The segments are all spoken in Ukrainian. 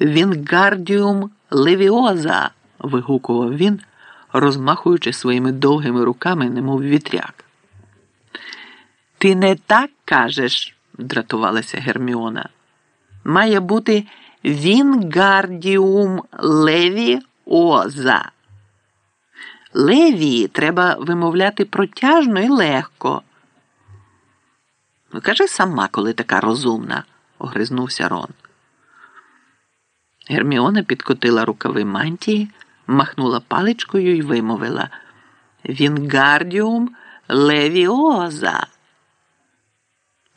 Вінгардіум левіоза. вигукував він, розмахуючи своїми довгими руками, немов вітряк. Ти не так кажеш, дратувалася Герміона. Має бути Вінгардіум левіоза. Левії треба вимовляти протяжно і легко. Кажи сама, коли така розумна, огризнувся Рон. Герміона підкотила рукави мантії, махнула паличкою і вимовила Вінгардіум левіоза.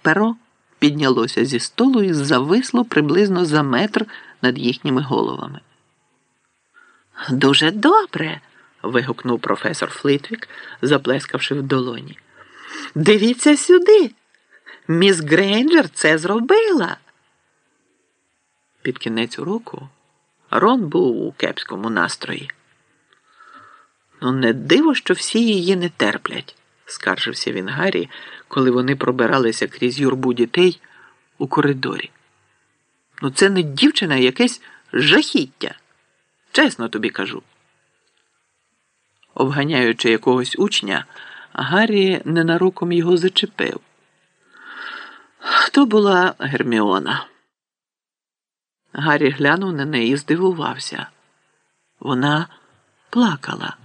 Перо піднялося зі столу і зависло приблизно за метр над їхніми головами. Дуже добре. вигукнув професор Флитвік, заплескавши в долоні. Дивіться сюди. Міс Грейнджер це зробила. Під кінець уроку Рон був у кепському настрої. Ну, не диво, що всі її не терплять, скаржився він Гаррі, коли вони пробиралися крізь юрбу дітей у коридорі. Ну, це не дівчина, а якесь жахіття. Чесно тобі кажу. Обганяючи якогось учня, Гаррі ненароком його зачепив. То була Герміона. Гаррі глянув на неї і здивувався. Вона плакала.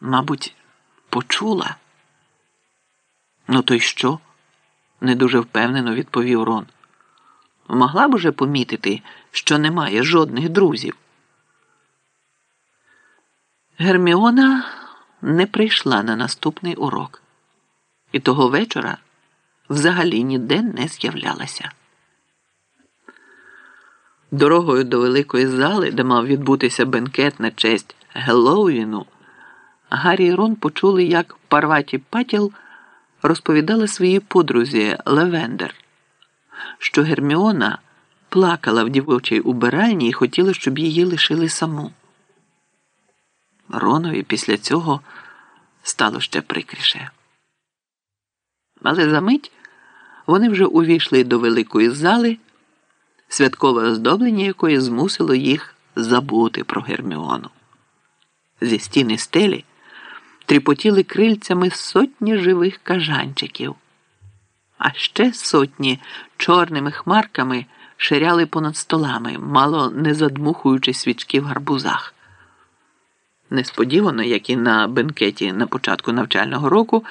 Мабуть, почула. Ну, то й що? не дуже впевнено відповів Рон. Могла б уже помітити, що немає жодних друзів. Герміона не прийшла на наступний урок, і того вечора взагалі ніде не з'являлася. Дорогою до великої зали, де мав відбутися бенкет на честь Геллоуіну, Гаррі і Рон почули, як Парваті Патіл розповідала своїй подрузі Левендер, що Герміона плакала в дівочій убиральні і хотіла, щоб її лишили саму. Ронові після цього стало ще прикріше. Але за мить вони вже увійшли до великої зали, святкове оздоблення якої змусило їх забути про Герміону. Зі стіни стелі тріпотіли крильцями сотні живих кажанчиків, а ще сотні чорними хмарками ширяли понад столами, мало не задмухуючи свічки в гарбузах. Несподівано, як і на бенкеті на початку навчального року,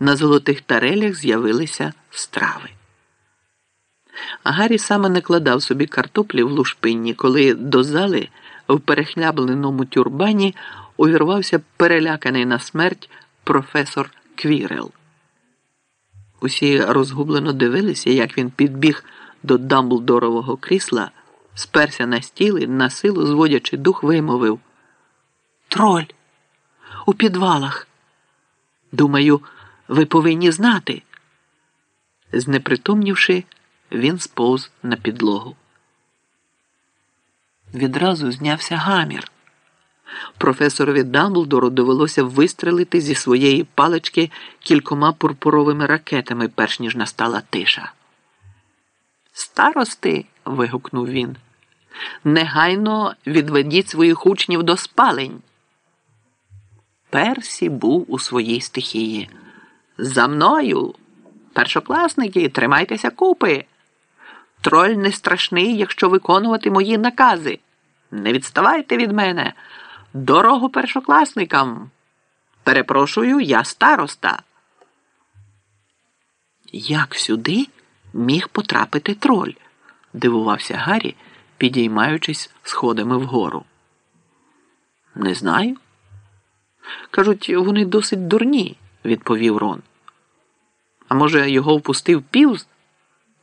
на золотих тарелях з'явилися страви. А Гаррі саме накладав собі картоплі в лушпинні, коли до зали в перехлябленому тюрбані увірвався переляканий на смерть професор Квірел. Усі розгублено дивилися, як він підбіг до Дамблдорового крісла, сперся на стіл і на силу, зводячи дух, вимовив Троль у підвалах. Думаю, ви повинні знати. Знепритомнівши, він сповз на підлогу. Відразу знявся гамір. Професорові Дамблдору довелося вистрелити зі своєї палички кількома пурпуровими ракетами, перш ніж настала тиша. Старости. вигукнув він. Негайно відведіть своїх учнів до спалень. Персі був у своїй стихії. За мною, першокласники, тримайтеся купи. Троль не страшний, якщо виконувати мої накази. Не відставайте від мене. Дорогу першокласникам. Перепрошую, я староста. Як сюди міг потрапити троль? дивувався Гаррі, підіймаючись сходами вгору. Не знаю. Кажуть, вони досить дурні, відповів Рон. А може, його впустив півз,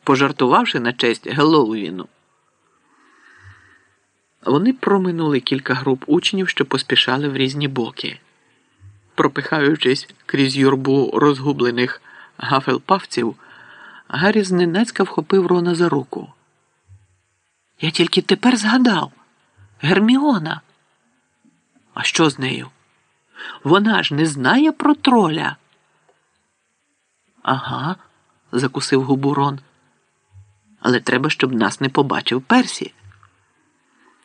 пожартувавши на честь Геллоуіну. Вони проминули кілька груп учнів, що поспішали в різні боки. Пропихаючись крізь юрбу розгублених гафелпавців, Гаррі зненацька вхопив Рона за руку. Я тільки тепер згадав Герміона. А що з нею? Вона ж не знає про троля. Ага, закусив губу Рон. Але треба, щоб нас не побачив Персі.